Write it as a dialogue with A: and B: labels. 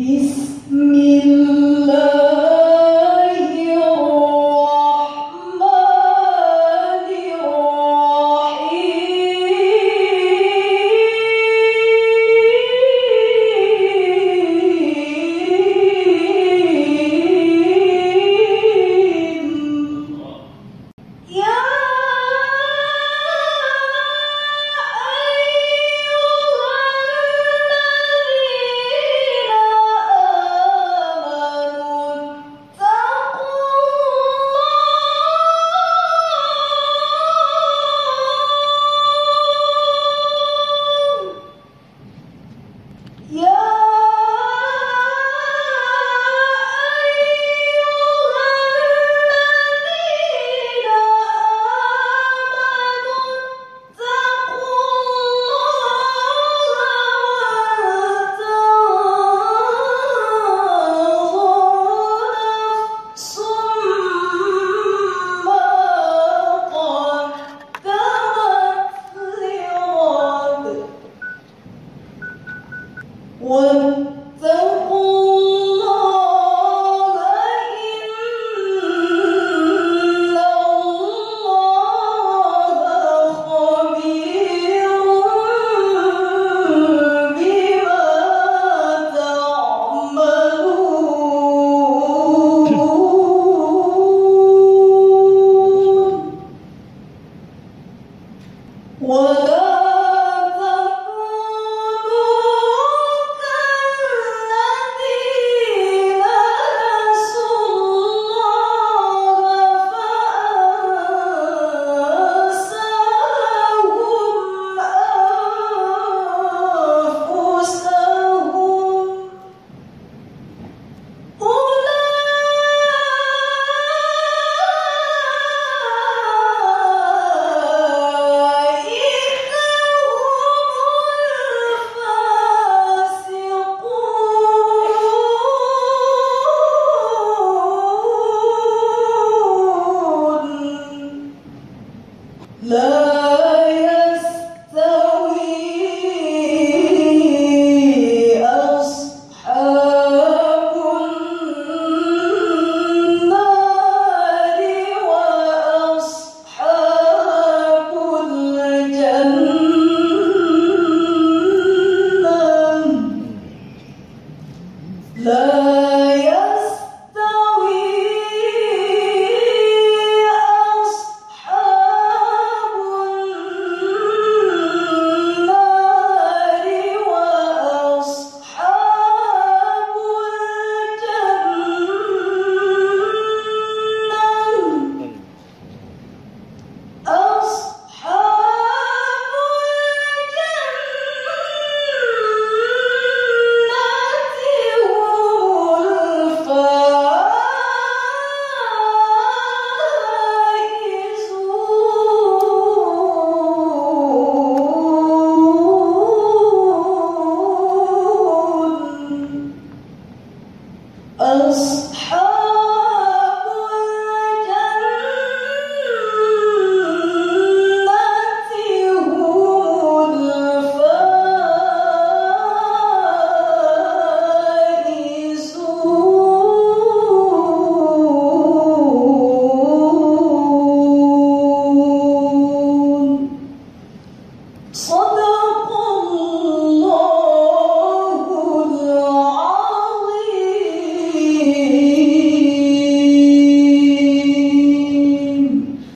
A: Bismillah. 婚